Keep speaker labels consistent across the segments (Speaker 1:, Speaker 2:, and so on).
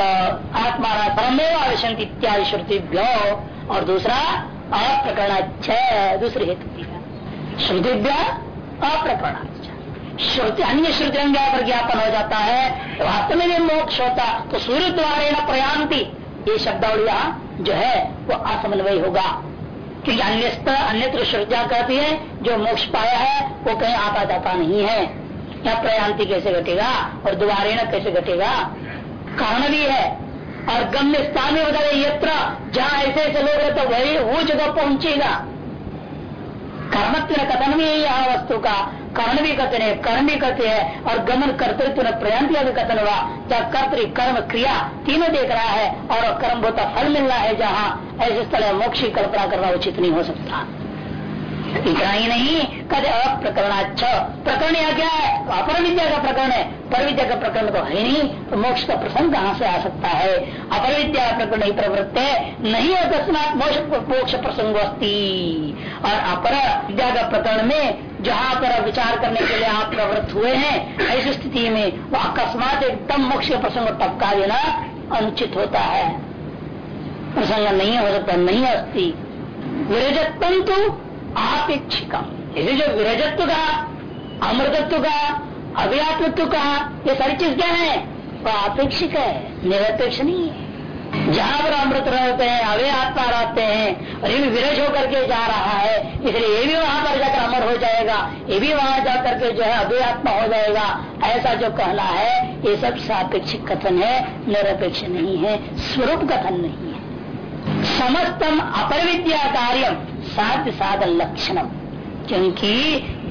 Speaker 1: आत्मा परमेव आवश्यक इत्यादि श्रुतिभ्यो और दूसरा अप्रकरण दूसरे हेतु श्रुतिभ्य अप्रकरण श्रुति, अन्य श्रुति पर ज्ञापन हो जाता है, वास्तव में मोक्ष होता तो सूर्य द्वारा प्रयांति ये शब्दावलिया जो है, वो असमन्वय होगा। क्योंकि अन्य अन्यत्र श्रद्धा कहती है, जो मोक्ष पाया है, वो कहीं आता जाता नहीं है। या प्रयांति कैसे घटेगा, और दोबारे कैसे घटेगा कारण भी है। और गम्य स्थान में बता यत्र, जहाँ ऐसे ऐसे लोग हैं तो वही वो जगह पहुंचेगा। कर्मत्व कथन भी यह वस्तु का। कर्ण भी कथन है, कर्म भी कहते हैं। और गमन कर्तृत्व प्रयांत भी कथन हुआ। जब कर्तृ, कर्म, क्रिया तीनों देख रहा है, और कर्म होता फल मिल रहा है जहाँ। ऐसे स्थल मोक्ष की कल्पना करना उचित नहीं हो सकता। इतना ही नहीं कदे अप्रकरणाच्छ प्रकरण यह क्या है। तो अपर विद्या का प्रकरण है। पर विद्या का प्रकरण तो है नहीं। तो मोक्ष का प्रसंग कहाँ से आ सकता है? अपर विद्या प्रकरण ही प्रवृत्त है। नहीं मोक्ष मोक्ष प्रसंग और अपर विद्या का प्रकरण में जहाँ पर विचार करने के लिए आप प्रवृत्त हुए हैं, ऐसी स्थिति में वो अकस्मात एकदम मोक्ष के प्रसंग टपका देना अनुचित होता है। प्रसंग नहीं हो सकता, नहीं अस्ती। विरजत्व तो आपेक्षिका। इसे जो विरजत्व का अमृतत्व का अव्यात्मत्व का, ये सारी चीज़ क्या है? वो अपेक्षिक है, निरपेक्ष नहीं है। जहाँ पर अमृत रहते हैं, अवे आत्मा रहते हैं, और ये भी विरज होकर के जा रहा है, इसलिए ये भी वहाँ पर जाकर अमर हो जाएगा, ये भी वहाँ जाकर के जो है अभय आत्मा हो जाएगा। ऐसा जो कहना है, ये सब सापेक्षिक कथन है, निरपेक्ष नहीं है, स्वरूप कथन नहीं है। समस्तम अपर विद्या कार्य साध्य साधन लक्षणम क्योंकि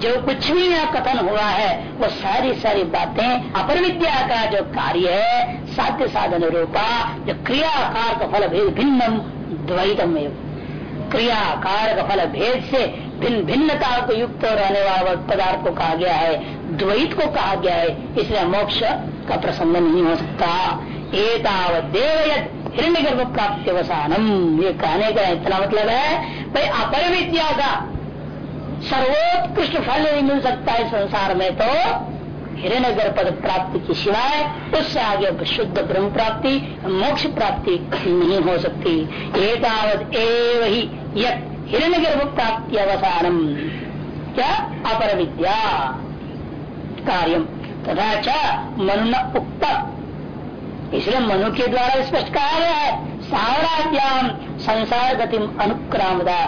Speaker 1: जो कुछ भी यहाँ कथन हुआ है, वो सारी सारी बातें अपर विद्या का जो कार्य है, साध्य साधन रूपा, जो क्रियाकार का फल भेद भिन्नम, द्वैतम क्रियाकार का फल भेद से भिन्न भिन्नता को युक्त रहने वाला पदार्थ को कहा गया है, द्वैत को कहा गया है, इसलिए मोक्ष का प्रसंग नहीं हो सकता। देवयत हिरण्य गर्भ प्राप्त अवसानम ये कहने का इतना मतलब है, भाई अपर विद्या का सर्वोत्कृष्ट फल नहीं मिल सकता है संसार में तो हिरण्य गर्भ प्राप्ति की सिवाय उससे आगे शुद्ध ब्रह्म प्राप्ति मोक्ष प्राप्ति नहीं हो सकती। एव ही हिरण्य गर्भ प्राप्ति अवसानम क्या? अपर विद्या कार्यम तथा च मनु उक्त इसलिए मनु के द्वारा स्पष्ट कहा गया है स्थावराद्याम संसार गति अनुक्रामदा।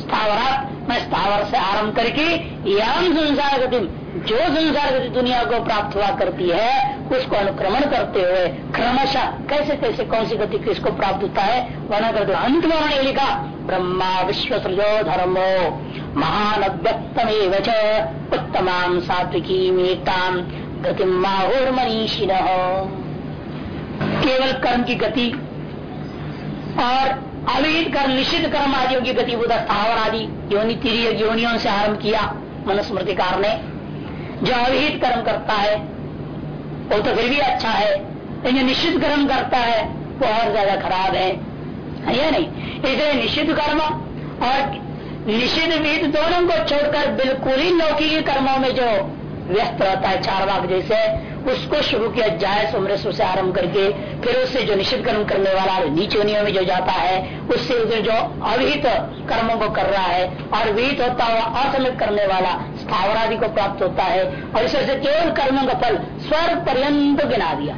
Speaker 1: स्थावरा मैं स्थावर से आरंभ करके यम संसार गति जो संसार गति दुनिया को प्राप्त हुआ करती है, उसको अनुक्रमण करते हुए क्रमशः कैसे कैसे कौन सी गति किसको प्राप्त होता है वर्णन करते अंत में उन्होंने लिखा, ब्रह्मा विश्व सृजो धर्मो, महान व्यक्तम उत्तमाम सात्विकी मेताम गति माहुर केवल कर्म की गति और अविहित कर्म निश्चित कर्म आदियों की गति बुधा स्थावर आदि, योनि तिरिय योनियों से आरंभ किया मनुस्मृतिकार ने। जो अविहित कर्म करता है, वो तो फिर भी अच्छा है, लेकिन निश्चित कर्म करता है, वो और ज़्यादा खराब है। या नहीं। इसलिए निश्चित कर्म और निश्चित विहित दोनों को छोड़कर बिल्कुल ही लौकिक कर्मों में जो व्यस्त रहता है, चार वाक जैसे उसको शुरू किया जाए सुमृष्व से आरंभ करके, फिर उससे जो निश्चित कर्म करने वाला नीचे में जो जाता है, उससे जो अविहित कर्मों को कर रहा है, और विहित होता हुआ असमित करने वाला स्थावर आदि को प्राप्त होता है, और इस से केवल कर्मों का फल स्वर्ग पर्यंत गिना दिया।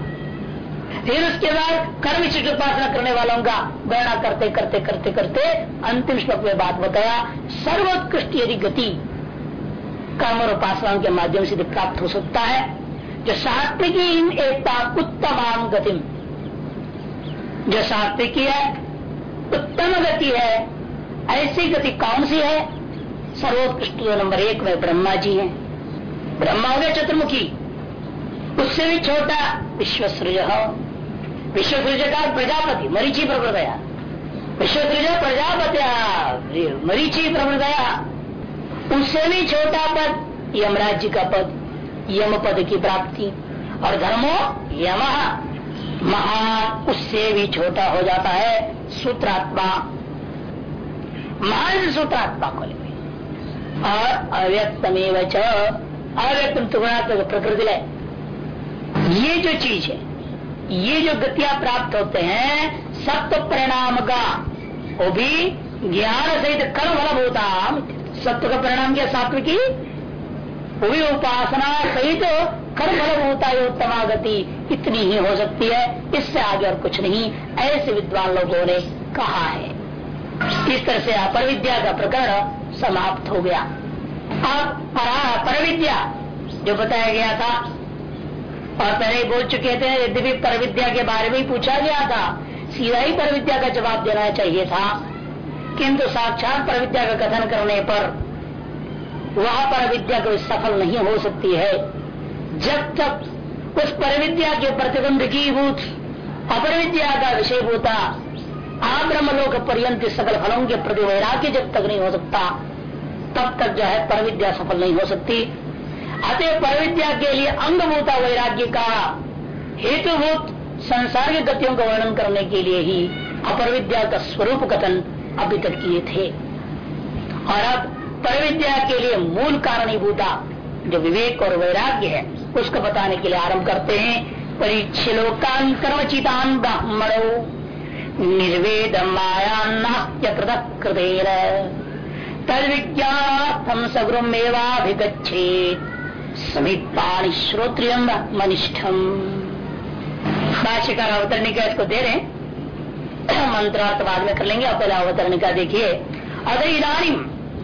Speaker 1: फिर उसके बाद कर्म उपासना करने वालों का गणना करते करते करते करते अंतिम श्लोक में बात बताया, सर्वोत्कृष्ट यदि गति कर्म और उपासनाओं के माध्यम से प्राप्त हो सकता है जो सात्विकी इन एकता उत्तम गति जो सात्विकी है उत्तम गति है, ऐसी गति कौन सी है? सर्वोत्कृष्ट नंबर एक में ब्रह्मा जी हैं। ब्रह्मा हो गया चतुर्मुखी। उससे भी छोटा विश्व सृज विश्व सृज का प्रजापति, मरीची प्रवृदया विश्व सृज प्रजापति मरीची प्रवृदया उससे भी छोटा पद यमराज जी का पद। यम पद की प्राप्ति। और धर्मो यम। महान उससे भी छोटा हो जाता है सूत्रात्मा। महान सूत्रात्मा को लेते और अव्यक्तमेव अव्यक्तम तुगुणात्मक प्रकृति है ये जो चीज़ है, ये जो गतियाँ प्राप्त होते हैं, सत्व परिणाम का वो भी ज्ञान सहित कर्म फलभूता सत्व का परिणाम क्या? सात्विकी भी उपासना सहित फलभूता उत्तमा गति इतनी ही हो सकती है, इससे आगे और कुछ नहीं, ऐसे विद्वान लोगों ने कहा है। इस तरह से अपर विद्या का प्रकरण समाप्त हो गया। अब पर विद्या जो बताया गया था, और पहले बोल चुके थे यद्यपि पर विद्या के बारे में पूछा गया था, सीधा ही पर विद्या का जवाब देना चाहिए था। किंतु साक्षात पर विद्या का कथन करने पर वह पर विद्या कोई सफल नहीं हो सकती है। जब तक उस पर विद्या के प्रतिबंध की भूत अपर विद्या का विषय होता आब्रह्मलोक पर्यंत सकल फलों के प्रति वैराग्य जब तक नहीं हो सकता, तब तक जो है पर विद्या सफल नहीं हो सकती। अतः पर विद्या के लिए अंगभूता वैराग्य का हेतुभूत संसार की गतियों का वर्णन करने के लिए ही अपर विद्या का स्वरूप कथन अभी तक किए थे। और अब पर विद्या के लिए मूल कारणीभूता जो विवेक और वैराग्य है, उसको बताने के लिए आरंभ करते हैं। परीक्षलोकान कर्मचितान ब्राह्मणों। निर्वेद माया कृतेर तद विज्ञाथम सगुरुमेवाभिगछेत समीपाणी श्रोत्रियम मनिष्ठम भाष्यकार अवतरणिका इसको दे रहे मंत्रार्थ बाद में कर लेंगे और पहले अवतरणिका देखिए। अगर इधानी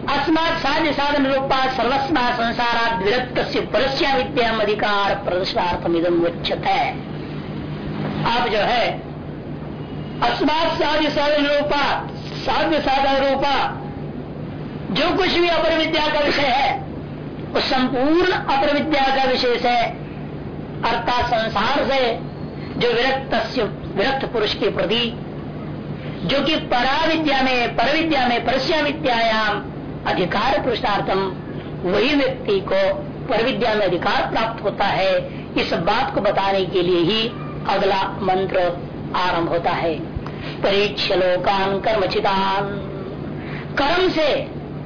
Speaker 1: अस्मात साध्य साधन रूपा सर्वस्मा संसारा विरक्त परस्या विद्या अधिकार प्रदर्शनार्थम इदम उच्चत है आप जो है, अस्मात साध्य साधन रूपा साध्य साधन रूपा जो कुछ भी अपर विद्या का विषय है, वो संपूर्ण अपर विद्या का विशेष है अर्थात संसार से, जो विरक्त विरक्त पुरुष के प्रति, जो कि परा विद्या में पर विद्या में परस्या विद्यायाम अधिकार पुरुषार्थम, वही व्यक्ति को पर विद्या में अधिकार प्राप्त होता है, इस बात को बताने के लिए ही अगला मंत्र आरंभ होता है। परीक्ष लोकान कर्मचितान कर्म से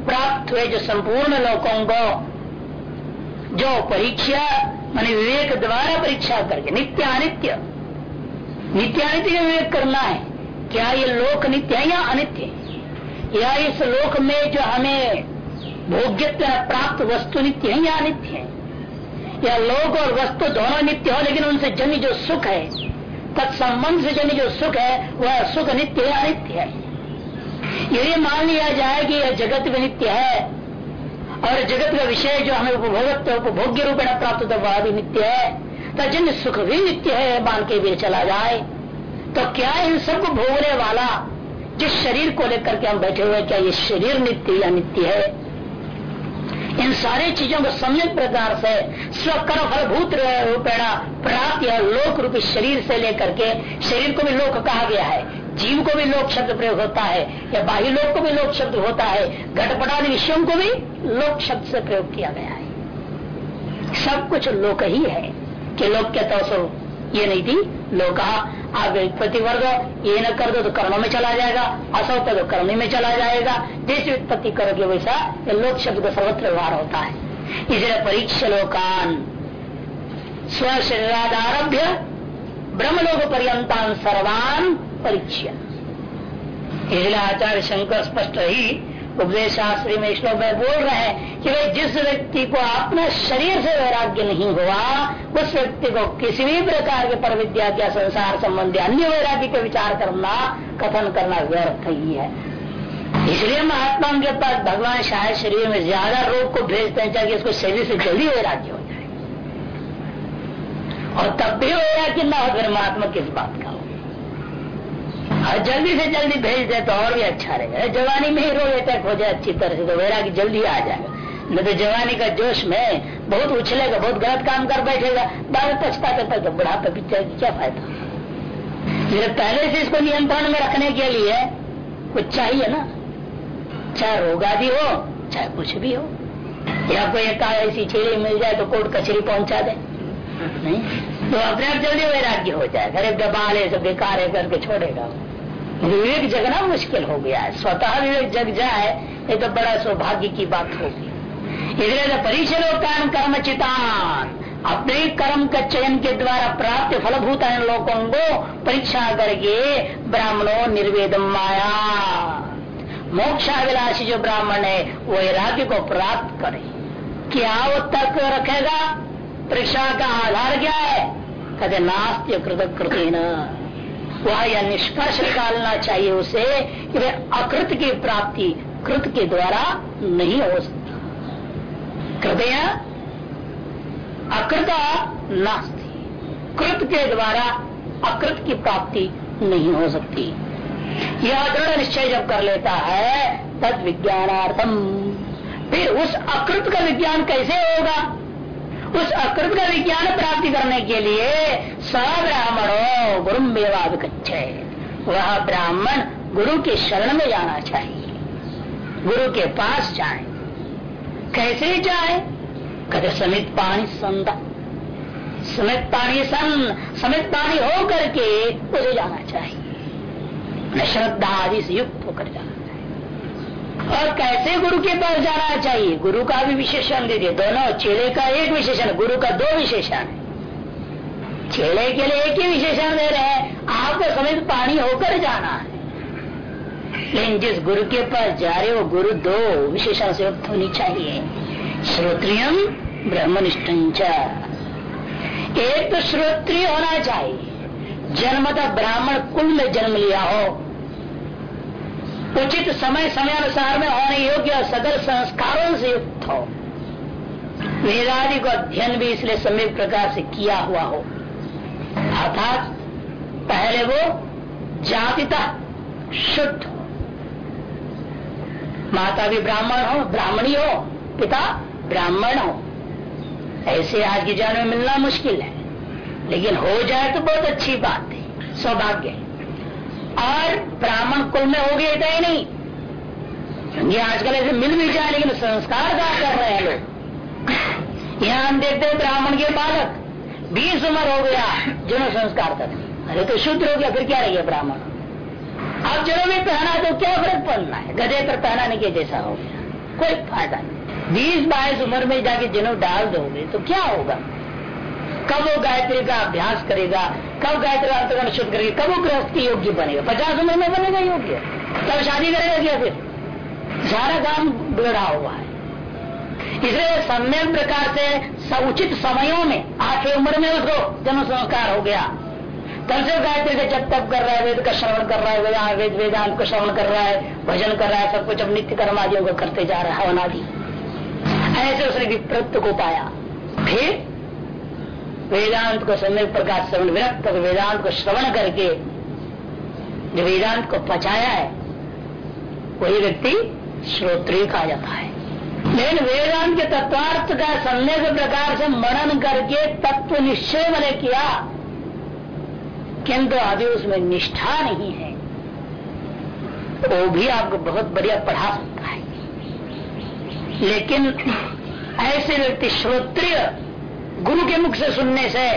Speaker 1: प्राप्त हुए जो संपूर्ण लोगों को, जो परीक्षा, मान विवेक द्वारा परीक्षा करके नित्य अनित्य नित्यानित्य विवेक करना है। क्या ये लोक नित्य है या अनित्य या इस लोक में जो हमें भोग्यत्व प्राप्त वस्तु नित्य है या नित्य है? या लोक और वस्तु दोनों नित्य हो, लेकिन उनसे जनी जो सुख है, तत्संबंध से जनी जो सुख है, वह सुख नित्य है अनित्य है? यदि मान लिया जाए कि यह जगत भी नित्य है, और जगत का विषय जो हमें उपभोगत्व, उपभोग्य रूप में प्राप्त होता वह भी नित्य है। तो जिन सुख भी नित्य है मान के भी चला जाए। तो क्या इन सबको भोगने वाला जिस शरीर को लेकर के हम बैठे हुए क्या ये शरीर नित्य या नित्य है? इन सारी चीज़ों को सम्यक प्रकार से स्वकर फलभूत रूपेण प्राप्त या लोक रूपी शरीर से लेकर के शरीर को भी लोक कहा गया है। जीव को भी लोक शब्द प्रयोग होता है या बाह्य लोक को भी लोक शब्द होता है। घटपटादि विषयों को भी लोक शब्द से प्रयोग किया गया है। सब कुछ लोक ही है। कि लोक क्या तो ये नहीं थी लोका आप प्रतिवर्ग ये न कर दो तो कर्म में चला जाएगा असौ तो कर्म में चला जाएगा जैसे उत्पत्ति करोगे वैसा ये लोक शब्द का सर्वत्र व्यवहार होता है इसलिए परीक्ष लोकान स्व शरीरादारभ्य ब्रह्मलोक पर्यंतान सर्वान परीक्षा इसलिए आचार्य शंकर स्पष्ट ही उपदेश शास्त्री में श्लोक में बोल रहे हैं कि भाई जिस व्यक्ति को अपना शरीर से वैराग्य नहीं हुआ, उस व्यक्ति को किसी भी प्रकार के पर विद्या के संसार संबंधी अन्य वैराग्य का विचार करना, कथन करना व्यर्थ ही है। इसलिए महात्मा के पास भगवान शायद शरीर में ज़्यादा रोग को भेजते हैं चाहे इसको शरीर से जल्दी वैराग्य हो जाए। और तब भी वैराग्य न हो, फिर महात्मा किस बात का? और जल्दी से जल्दी भेज दे तो और भी अच्छा रहेगा। जवानी में ही रोग अटैक हो जाए अच्छी तरह से तो वैराग्य जल्दी आ जाएगा न तो जवानी का जोश में बहुत उछलेगा, बहुत गलत काम कर बैठेगा। बाद पछता करता तो बुढ़ापे पिक्चर क्या फ़ायदा? मेरे पहले से इसको नियंत्रण में रखने के लिए कुछ चाहिए ना? चाहे रोग आदि हो, चाहे कुछ भी हो। या कोई एक ऐसी छेड़ी मिल जाए तो कोर्ट कचहरी पहुँचा दे। नहीं? तो अपने आप जल्दी वैराग्य हो जाए अरे दबाले, सब बेकार है करके छोड़ेगा। विवेक जगना मुश्किल हो गया है। स्वतः विवेक जग जाए, ये तो बड़ा सौभाग्य की बात होगी। इसलिए तो परीक्षलोकान कर्म चितान। अपने कर्म का चयन के द्वारा प्राप्त फलभूत लोगों को परीक्षा करके ब्राह्मणों, निर्वेदम माया। मोक्षाभिलाषी जो ब्राह्मण है वैराग्य को प्राप्त करे। क्या वो तर्क रखेगा? परीक्षा का आधार क्या है? कहते नास्त्य कृत वह यह निष्कर्ष निकालना चाहिए उसे कि वे अकृत की प्राप्ति कृत के द्वारा नहीं हो सकती। कृपय अकृत नास्ती। कृत के द्वारा अकृत की प्राप्ति नहीं हो सकती। यह दृढ़ निश्चय जब कर लेता है तद विज्ञानार्थम फिर उस अकृत का विज्ञान कैसे होगा? उस अकृत का विज्ञान प्राप्ति करने के लिए स ब्राह्मणो गुरु मेवाद वह ब्राह्मण गुरु के शरण में जाना चाहिए। गुरु के पास जाए। कैसे जाए? कदे समित पानी संदा। समित पानी सन, समित पानी हो करके उसे जाना चाहिए। श्रद्धा आदि से युक्त होकर जाना। और कैसे गुरु के पास जाना चाहिए? गुरु का भी विशेषण दीजिए दोनों, चेले का एक विशेषण, गुरु का दो विशेषण। चेले के लिए एक ही विशेषण दे रहे हैं। आपको समित पानी होकर जाना। है लेकिन जिस गुरु के पास जा रहे हो, गुरु दो विशेषण से होनी चाहिए। श्रोत्रियम ब्रह्मनिष्ठ एक तो श्रोत्रिय होना चाहिए। जन्मतः ब्राह्मण कुल में जन्म लिया हो। उचित समय समय अनुसार में होने योग्य सदर संस्कारों से युक्त हो। वेदादि को अध्ययन भी इसलिए समय प्रकार से किया हुआ हो। अर्थात, पहले वो जातिता शुद्ध माता भी ब्राह्मण हो, ब्राह्मणी हो, पिता ब्राह्मण हो। ऐसे आज की जान में मिलना मुश्किल है। लेकिन हो जाए तो बहुत अच्छी बात है, सौभाग्य और ब्राह्मण कुल में हो गए तो ही नहीं। आजकल ऐसे मिल भी जाए, लेकिन संस्कार क्या कर रहे हैं लोग। यहाँ हम देखते हैं ब्राह्मण के बालक, बीस उम्र हो गया, जिन्होंने संस्कार कर अरे तो शुद्ध हो गया, फिर क्या रही ब्राह्मण? अब जब भी पहना तो क्या फ़र्क पड़ना है? गधे पर पहनाने के जैसा हो गया। कोई फ़ायदा नहीं। बीस बाईस उम्र में जाके जिन्हों डाल दोगे तो क्या होगा? कब वो गायत्री का अभ्यास करेगा, कब गायत्री का अंतरण शुद्ध करेगा, कब वो गृहस्थ की योग्य बनेगा? पचास उम्र में बनेगा योग्य। तब शादी करेगा क्या फिर? सारा काम बिगड़ा हुआ है। इसलिए सम्यक प्रकार से उचित समयों में, आठवीं उम्र में उसको जन्म संस्कार हो गया। तब से गायत्री का जब तप कर रहा है, वेद का श्रवण कर रहा है वेदांत वेद, वेदांत का श्रवण कर रहा है, भजन कर रहा है, सब कुछ अब नित्य कर्म आदि करते जा रहा है आदि ऐसे उसने विप्रत्व को पाया। फिर वेदांत को समय प्रकार श्रवण विरक्त वेदांत को श्रवण करके जो वेदांत को पचाया है, वही व्यक्ति श्रोत्री कहा जाता है। लेकिन वेदांत के तत्वार्थ का सम्यक प्रकार से मनन करके तत्व निश्चय मैंने किया, किंतु अभी उसमें निष्ठा नहीं है। वो भी आपको बहुत बढ़िया पढ़ा सकता है। लेकिन ऐसे व्यक्ति श्रोत्रिय गुरु के मुख से सुनने से।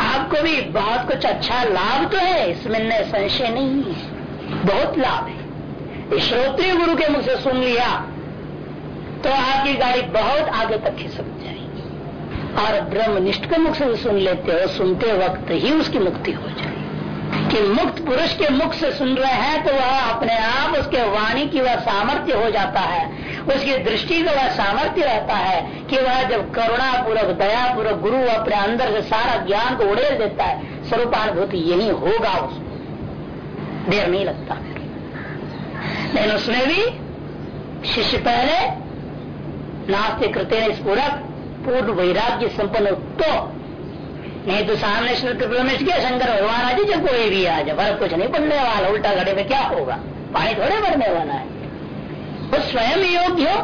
Speaker 1: आपको भी बहुत कुछ अच्छा लाभ तो है, इसमें संशय नहीं है। बहुत लाभ है। श्रोत्रिय गुरु के मुख से सुन लिया तो आपकी गाड़ी बहुत आगे तक खिसक जाएगी। और ब्रह्मनिष्ठ के मुख से सुन लेते हो, सुनते वक्त ही उसकी मुक्ति हो जाए कि मुक्त पुरुष के मुख से सुन रहे हैं तो वह अपने आप उसके वाणी की वह सामर्थ्य हो जाता है। उसकी दृष्टि का वह सामर्थ्य रहता है कि वह जब करुणा पूर्वक दया पूर्वक गुरु अपने अंदर से सारा ज्ञान को उड़ेल देता है, स्वरूपानुभूति यही होगा उसको देर नहीं लगता। लेकिन उसमें भी शिष्य पहले नास्ते कृत्य पूर्ण वैराग्य संपन्न तो नहीं तो सामने प्रवेश किया, शंकर भगवान आज जब कोई भी आ जाए। फ़र्क कुछ नहीं पड़ने वाला, उल्टा घड़े में क्या होगा? पानी थोड़े बढ़ने वाला है। वो स्वयं योग्य हो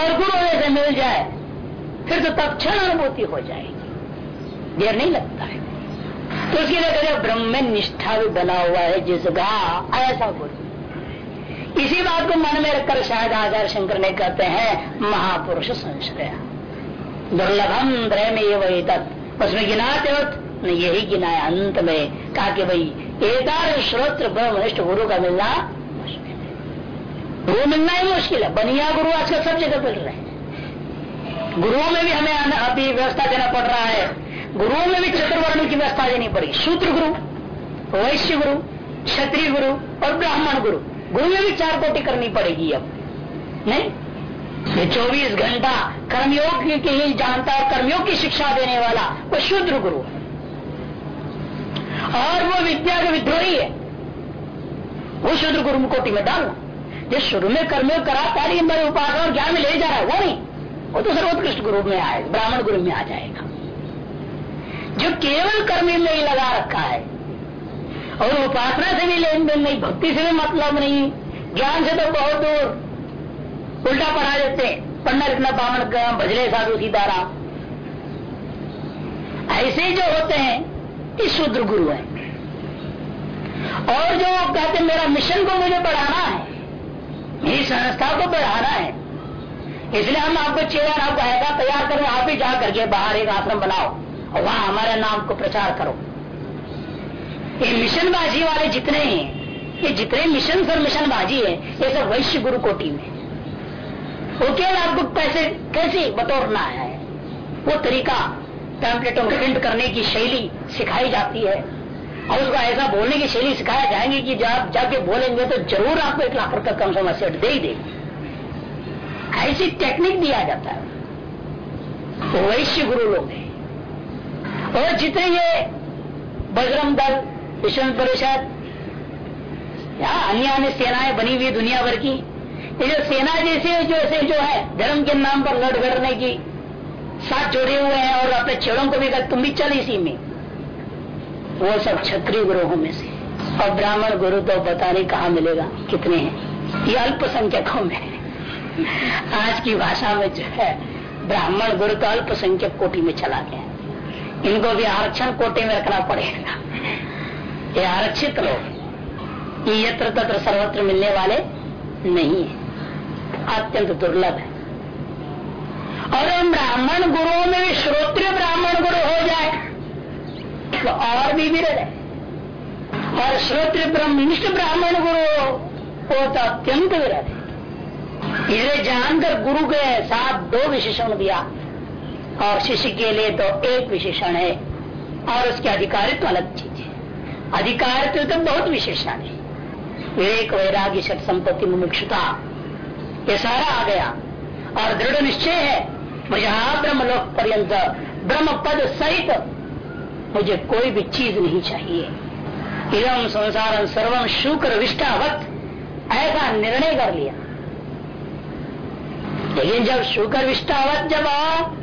Speaker 1: और गुरु जैसे मिल जाए, फिर तो तत्ण अनुभूति हो जाएगी। देर नहीं लगता है। तो उसके लिए कहते ब्रह्म में निष्ठा भी बना हुआ है, जिसका ऐसा गुरु। इसी बात को मन में रखकर शायद आचार्य शंकर ने कहते हैं, महापुरुष संश्रय दुर्लभम द्रय में ये वही तत्व उसमें गिनाते हो यही गिनाया अंत में। कहा कि भाई एक श्रोत्र ब्रह्मनिष्ठ गुरु का मिलना गुरु मिलना ही मुश्किल है। बनिया गुरु आजकल सब जगह मिल रहे हैं। गुरुओं में भी हमें अभी व्यवस्था देना पड़ रहा है। गुरुओं में भी चतुर्वर्ण की व्यवस्था देनी पड़ी। शूद्र गुरु, वैश्य गुरु, क्षत्रिय गुरु और ब्राह्मण गुरु। गुरु में भी चार कोटि करनी पड़ेगी अब। नहीं? चौबीस घंटा कर्मयोग के ही जानता है कर्मयोग की शिक्षा देने वाला वो शूद्र गुरु है। और वो विद्या का विद्रोही है। वो शूद्र गुरु कोटि में डालना। जो शुरू में कर्मयोग कराता है लेकिन मेरे उपासना और ज्ञान में ले जा रहा है, वो नहीं। वो तो सर्वोत्कृष्ट गुरु में आएगा ब्राह्मण गुरु में आ जाएगा। जो केवल कर्म में ही लगा रखा है, और उपासना से भी लेन देन नहीं, भक्ति से भी मतलब नहीं, ज्ञान से तो बहुत दूर। उल्टा पढ़ा देते। पढ़ना लिखना बामन भजले साधु सीताराम ऐसे जो होते हैं, ये शुद्र गुरु है। और जो कहते हैं, मेरा मिशन को मुझे बढ़ाना है, मेरी संस्था को बढ़ाना है, इसलिए हम आपको चेयर आपको ऐसा तैयार करें, आप ही जा करके बाहर एक आश्रम बनाओ, और वहाँ हमारे नाम को प्रचार करो। ये मिशनबाजी वाले जितने हैं, ये जितने मिशन सर मिशनबाजी है, ये सब वैश्य गुरु कोटि में। वो केवल आपको कैसे कैसे बतौरना है? वो तरीका पैम्पलेटों को प्रिंट करने की शैली सिखाई जाती है। और उसको ऐसा बोलने की शैली सिखाया जाएँगे कि जब जाके बोलेंगे तो ज़रूर आपको एक लाख रुपए कम से कम सेट दे ही देगी। ऐसी टेक्निक दिया जाता है। तो वैश्य गुरु लोग हैं। और जितने ये बजरंग दल विश्व परिषद या अन्य अन्य सेनाएँ बनी हुई दुनिया भर की ये जो सेना जैसे जो ऐसे जो है, धर्म के नाम पर लड़ गड़ने की साथ जुड़े हुए हैं और अपने छेड़ों को भी तुम भी चल इसी में। वो सब क्षत्रिय गुरुओं में से। और ब्राह्मण गुरु तो पता नहीं कहा मिलेगा, कितने हैं। ये अल्पसंख्यकों में आज की भाषा में जो है, ब्राह्मण गुरु तो अल्पसंख्यक कोटि में चला गया इनको भी आरक्षण कोटे में रखना पड़ेगा। ये आरक्षित लोग। ये यत्र तत्र सर्वत्र मिलने वाले नहीं है। अत्यंत दुर्लभ है। और हम ब्राह्मण गुरुओं में श्रोत्रिय ब्राह्मण गुरु हो जाए तो और भी विरल है। और श्रोत्र ब्रह्मनिष्ठ ब्राह्मण गुरु वो तो अत्यंत विरल है। इसे जानकर गुरु के साथ दो विशेषण दिया। और शिष्य के लिए तो एक विशेषण है, और उसके अधिकारित्व अलग चीज़ है। अधिकारित्व तो बहुत विशेषण है। विवेक, वैराग्य सत संपत्ति मुमुक्षुता ये सारा आ गया। और दृढ़ निश्चय है, मुझे ब्रह्म लोक पर्यंत, ब्रह्म पद सहित मुझे कोई भी चीज़ नहीं चाहिए। इधम संसार सर्वम शुक्र विष्टावत, ऐसा निर्णय कर लिया। लेकिन जब शुक्र विष्टावत जब आप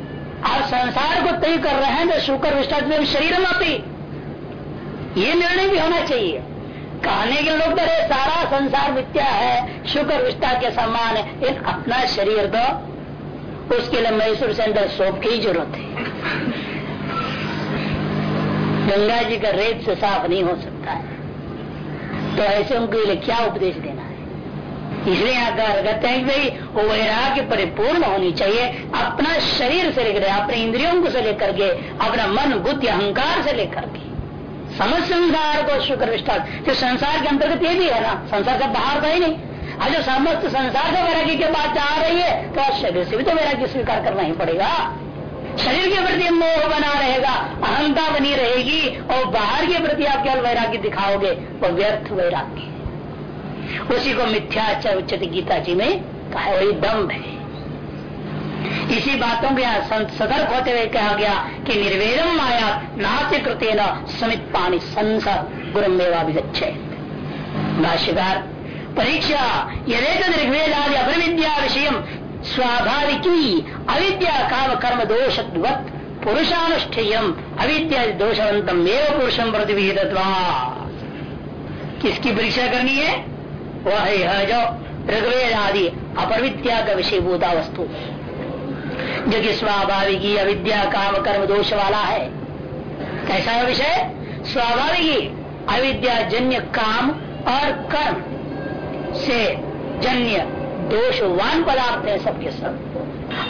Speaker 1: संसार को तय कर रहे हैं तो शुक्र विष्टा शरीर में ये निर्णय भी होना चाहिए। कहने के लोग तो सारा संसार मिथ्या है, शुक्र विष्टा के समान है। एक अपना शरीर दो, उसके लिए मैसूर से अंदर सोप की ज़रूरत है। गंगा जी का रेत से साफ़ नहीं हो सकता है। तो ऐसे उनके लिए क्या उपदेश देना है? इसलिए यहाँ कहते हैं कि भाई, वो वैराग्य परिपूर्ण होनी चाहिए। अपना शरीर से लेकर अपने इंद्रियों को से लेकर के, अपना मन बुद्धि अहंकार से लेकर के। समझ संसार को शुक्र विष्ठा जो संसार के अंतर्गत ये भी है ना, संसार से बाहर का ही नहीं। आज समस्त संसार से वैराग्य की बात आ रही है तो शरीर से भी तो वैराग्य स्वीकार करना ही पड़ेगा। शरीर के प्रति मोह बना रहेगा, अहंता बनी रहेगी, और बाहर के प्रति आप क्या वैराग्य दिखाओगे, वो व्यर्थ वैराग्य। उसी को मिथ्या गीता जी में कहा वही दम्भ है। इसी बातों के सतर्क होते हुए कहा गया कि निर्वेदम माया नाट्य कृत्य न समित पानी संसद गुरुमेवा विगच्छे भाष्यकार, परीक्षा यदि ऋग्वेद आदि अप्रविद्या विषय स्वाभाविकी अविद्या काम कर्म दोष पुरुषानुष्ठेयम अविद्या दोषवंतम एवं पुरुषम प्रतिविहित किसकी परीक्षा करनी है? वह है जो ऋग्वेद आदि अप्रविद्या का विषय भूता वस्तु। जो कि स्वाभाविक अविद्या, काम, कर्म, दोष वाला है। कैसा है विषय? स्वाभाविक अविद्या जन्य काम और कर्म से जन्य दोषवान पदार्थ है सबके सब।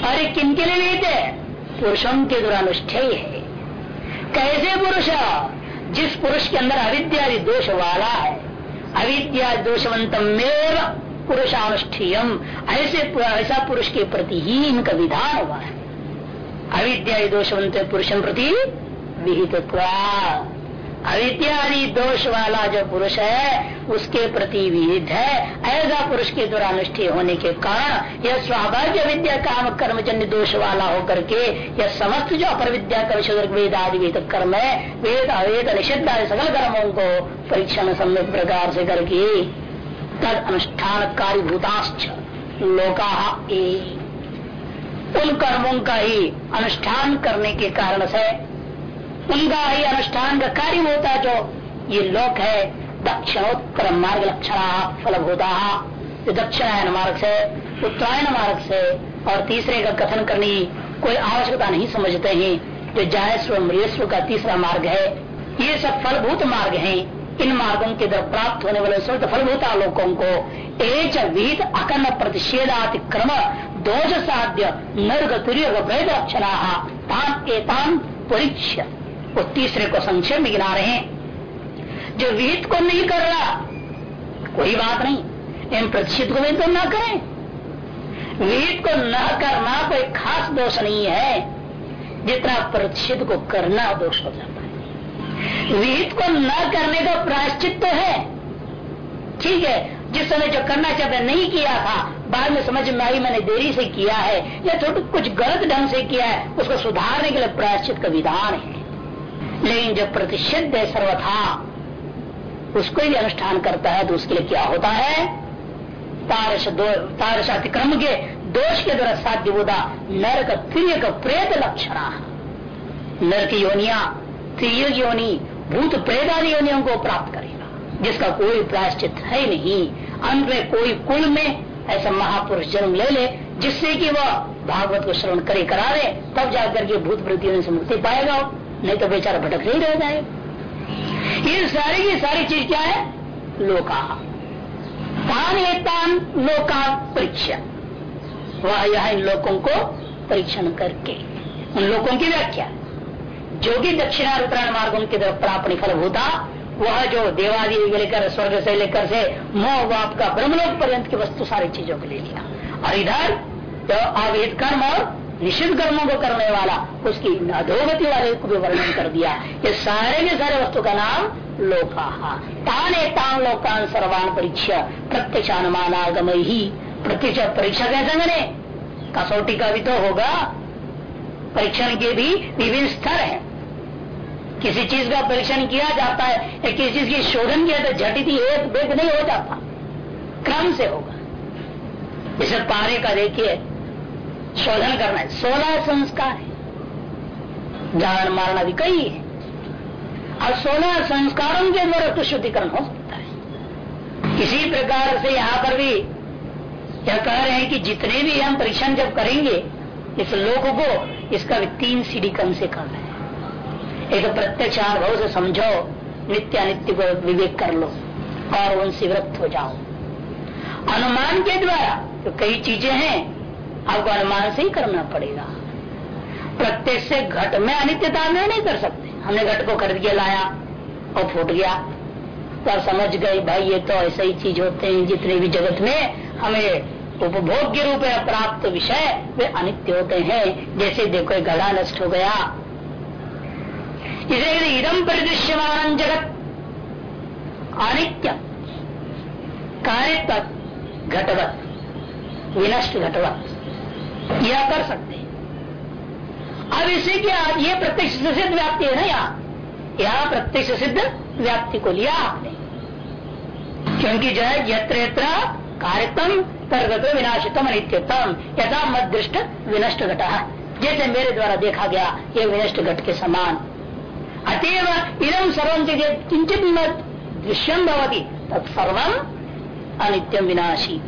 Speaker 1: और किन के लिए नहीं थे पुरुषों के दुरानुष्ठेय है। कैसे पुरुष? जिस पुरुष के अंदर अविद्या दोष वाला है, अविद्या दोषवंतम पुरुषानुष्ठीयम ऐसे ऐसा पुरुष के प्रति ही इनका विधान हुआ है। अविद्या दोषवंत पुरुषन प्रति विहित अविद्यादि दोष वाला जो पुरुष है, उसके प्रति विहित है। ऐसा पुरुष के द्वारा अनुष्ठीय होने के कारण यह स्वाभाविक विद्या काम कर्म कर्मजन्य दोष वाला होकर के यह समस्त जो अपर विद्या का विषय वेद आदि, वेद कर्म है, वेद, अवेद, निषिद्ध आदि, सकल कर्मों को परीक्षण सम्यक प्रकार से करके तद अनुष्ठान कार्यभूताश्च लोका उन कर्मों का ही अनुष्ठान करने के कारण से, उनका ही अनुष्ठान का कार्य होता जो ये लोक है, दक्षिणोत्तर मार्ग लक्षण फलभूता। जो दक्षिणायन मार्ग से, उत्तरायण मार्ग से और तीसरे का कथन करने कोई आवश्यकता नहीं समझते हैं। जो जायस्व मृस्व का तीसरा मार्ग है, ये सब फलभूत मार्ग हैं। इन मार्गों के द्वारा प्राप्त होने वाले स्वर्ग लोगों को एक विहित अकर्ण प्रतिषेधातिक्रम दोष साध्य नर्ग तुर्य भेद लक्षणा तान परीक्ष वो तीसरे को संक्षेप में गिना रहे हैं। जो विहित को नहीं कर रहा, कोई बात नहीं। इन प्रतिष्ठित को भी तो न करें। विहित को न करना कोई खास दोष नहीं है। जितना प्रतिष्ठित को करना दोष हो जाता विहित को न करने का प्रायश्चित तो है। ठीक है, जिस समय जो करना चाहते नहीं किया था, बाद में समझ में आई, मैंने देरी से किया है, या थोड़ा कुछ गलत ढंग से किया है, उसको सुधारने के लिए प्रायश्चित का विधान है। लेकिन जब प्रतिषिध है सर्वथा, उसको ही अनुष्ठान करता है तो उसके लिए क्या होता है? तारस तारस अतिक्रम के दोष के द्वारा साध्य होता नरक त्रिय प्रेत लक्षण। नरक योनिया त्रिय योनि भूत प्रेदादि योनियों को प्राप्त करेगा, जिसका कोई प्रायश्चित है नहीं। अंत में कोई कुल में ऐसा महापुरुष जन्म ले ले, जिससे कि वह भागवत को श्रवण करे करा दे तब जाकर के भूत वृत्ति से मुक्ति पाएगा, नहीं तो बेचारा भटक नहीं रह जाए ये सारी की सारी चीज़ क्या है? लोका। तान एतान लोका परीक्षा। वह यह इन लोगों को परीक्षण करके, उन लोगों की व्याख्या। जो कि दक्षिणा उत्तरायण मार्ग उनके तरफ़ प्राप्त फल होता, वह जो देवादि लेकर, स्वर्ग से लेकर से, मोह बाप का ब्रह्मलोक पर्यंत की वस्तु सारी चीज़ों को ले लिया। और इधर, जो अवेद कर्म और निषिद्ध कर्मों को करने वाला, उसकी अधोगति वाले को भी वर्णन कर दिया। ये सारे के सारे वस्तु का नाम लोका ताने तान लोकान सर्वान परीक्षा प्रत्यक्ष अनुमान आगम ही प्रत्यक्ष परीक्षा कैसे मैंने कसौटी का भी तो होगा। परीक्षण के भी विभिन्न स्तर है। किसी चीज़ का परीक्षण किया जाता है, या किसी चीज़ की शोधन किया तो झटित, एक वेग नहीं हो जाता। क्रम से होगा। जैसे पारे का देखिए, शोधन करना है। सोलह संस्कार है। जान मारना भी कई है। और सोलह संस्कारों के द्वारा तो शुद्धिकरण हो सकता है। किसी प्रकार से यहाँ पर भी यह कह रहे हैं कि जितने भी हम परीक्षण जब करेंगे, इस लोक को इसका भी तीन सीढ़ी कम से कम है। एक प्रत्यक्ष अनुभव से समझो नित्य अनित्य को विवेक कर लो, और उनसे विरक्त हो जाओ। अनुमान के द्वारा तो कई चीज़ें हैं, आपको अनुमान से ही करना पड़ेगा। प्रत्यक्ष से घट में अनित्यता में नहीं कर सकते। हमने घट को खरीद के लाया, और फूट गया। तो समझ गए, भाई, ये तो ऐसे ही चीज़ होते हैं जितने भी जगत में हमें उपभोग के रूप प्राप्त विषय वे अनित्य होते हैं। जैसे देखो गला नष्ट हो गया। इसे इदम परिदृश्यमान जगत। अनित्य। कार्य घटवत। विनष्ट घटवत। यह कर सकते अब इसे क्या, ये प्रत्यक्ष सिद्ध व्याप्ति है ना यहाँ? यहाँ प्रत्यक्ष सिद्ध व्याप्ति को लिया आपने। क्योंकि जो है यत्र कार्यक्रम तरगत विनाशितम अनित्यतम यथा मत दृष्ट विनष्ट घटा जैसे मेरे द्वारा देखा गया ये विनष्ट घट के समान। अतएव इदम सर्वम किंचित मत दृश्यम भवती तत्सर्वम अनित्यम विनाशी।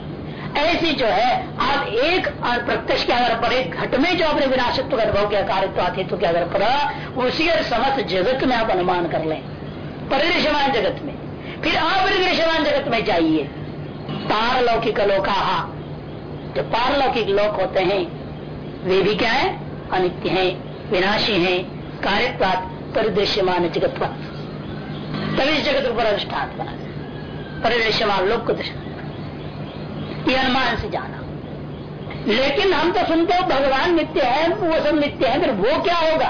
Speaker 1: ऐसी जो है, आप एक प्रत्यक्ष के आधार पर एक घट में जो अपने विनाशत्व अनुभव के कार्य आतित्व के आधार पर, उसी समस्त जगत में आप अनुमान कर लें। परिदृश्यमान जगत में। फिर अपरिदृश्यमान जगत में जाइए। पारलौकिक लोका जो पारलौकिक लोक होते हैं, वे भी क्या है? अनित्य हैं, विनाशी हैं, कार्यत्वात, परिदृश्यमान जगत तभी जगत पर अधिष्ठान बना परिदृश्यमान लोक को दृष्टा ये अनुमान से जाना। लेकिन हम तो सुनते हो, भगवान नित्य है वो सब नित्य है, फिर वो क्या होगा?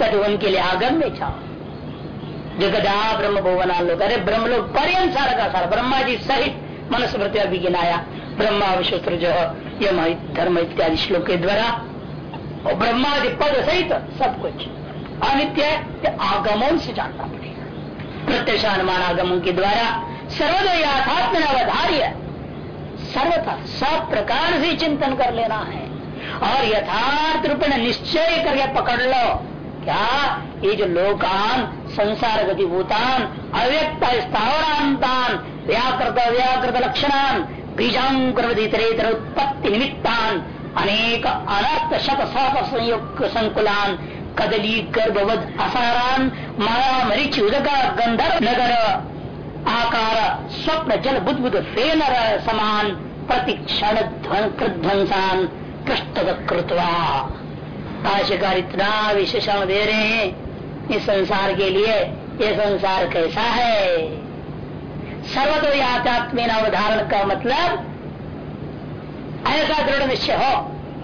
Speaker 1: कद उनके लिए आगम में छाओ। जगदा ब्रह्म भुवना लोग अरे ब्रह्म लोग पर्यंत सारा का सारा, ब्रह्मा जी सहित मनुस्मृति अभी गिनाया ब्रह्मा विश्व जो यम धर्म इत्यादि श्लोक के द्वारा और ब्रह्मादि पद सहित सब कुछ अनित्य है आगमों से जानना पड़ेगा प्रत्यक्षानुमान आगमों के द्वारा सर्वद यथात्म अवधार्य सर्वथा सब प्रकार से चिंतन कर लेना है और यथार्थ रूप निश्चय करके पकड़ लो क्या? ये जो लोकान संसार गति भूतान, अव्यक्त स्थावरांतान व्याकृत व्याकृत लक्षणान बीजांकुर उत्पत्ति निमित्तान, अनेक अनर्थ शत सहत संयुक्त संकुलान, कदली गर्भवद असारान माया मरीच उदक गंधर्व नगर, आकार स्वप्न जल बुद्ध फेन समान, प्रतिक्षण ध्वंसान पृष्ठ कृतवा। भाष्यकार इतना विशेषण दे रहे हैं, इस संसार के लिए ये संसार कैसा है? सर्वतो यात्मीन अवधारण का मतलब ऐसा दृढ़ निश्चय हो,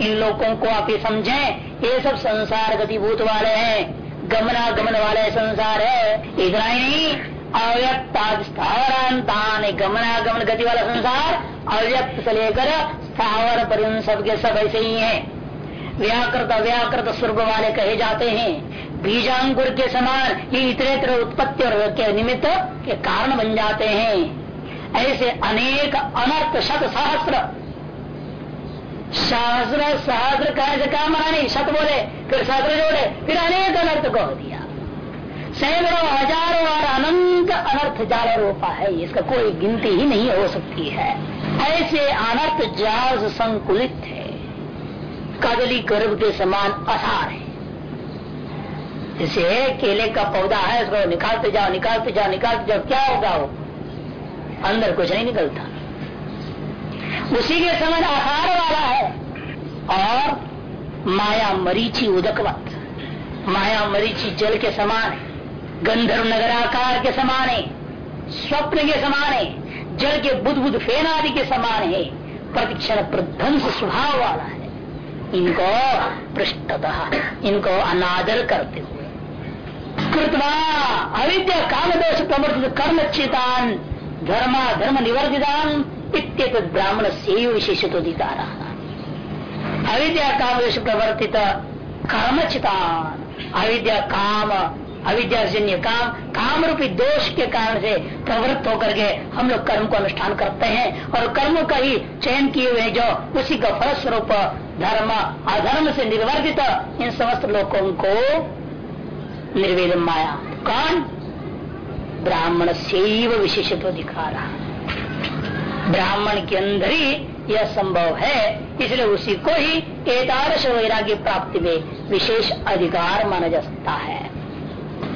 Speaker 1: इन लोगों को आप ये समझें, ये सब संसार गतिभूत वाले हैं, गमनागमन वाले संसार है, इतना ही नहीं, अव्यक्त स्थावरांतान गमनागमन गति वाला संसार, अव्यक्त से लेकर स्थावर पर सब के सब ऐसे ही है। व्याकृत अव्याकृत स्वर्ग वाले कहे जाते हैं। बीजांकुर के समान ये इतने तरह उत्पत्ति और के निमित्त के कारण बन जाते हैं। ऐसे अनेक अनर्थ शत सहस्त्र सहस्र सहस्र कहे से क्या मना नहीं शत बोले, फिर सहस्र जोड़े, फिर अनेक अनर्थ को दिया। सैकड़ों, हज़ारों और अनंत अनर्थ जाल रूपा है, इसका कोई गिनती ही नहीं हो सकती है। ऐसे अनर्थ जाल संकुलित है। कदली गर्भ के समान असार है। जैसे केले का पौधा है, उसको निकालते जाओ निकालते जाओ निकालते जाओ, क्या होगा वो? अंदर कुछ नहीं निकलता। उसी के समान आहार वाला है। और माया मरीची उदकवत। माया मरीची जल के समान है, गंधर्व नगराकार के समान है, स्वप्न के समान है, जल के बुद्ध बुद्ध फेन आदि के समान है, प्रतिक्षण प्रध्वंस स्वभाव वाला है। इनको पृष्ठतः, इनको अनादर करते हुए। कृतवा अविद्या काम दोष प्रवर्तित कर्म चितान धर्मा धर्म निवर्तितान इत ब्राह्मण से विशेषित अधिकार अविद्या काम दोष प्रवर्तित कर्म अविद्या काम अविद्याजन्य काम काम रूपी दोष के कारण से प्रवृत्त होकर के हम लोग कर्म को अनुष्ठान करते हैं और कर्म का ही चयन किए हुए जो उसी का फलस्वरूप धर्म, अधर्म से निर्वर्तित इन समस्त लोगों को निर्वेद माया। कौन? ब्राह्मण से विशेषत्व दिखा रहा ब्राह्मण के अंदर ही यह संभव है, इसलिए उसी को ही एकादश वैराग्य प्राप्ति में विशेष अधिकार माना जा सकता है।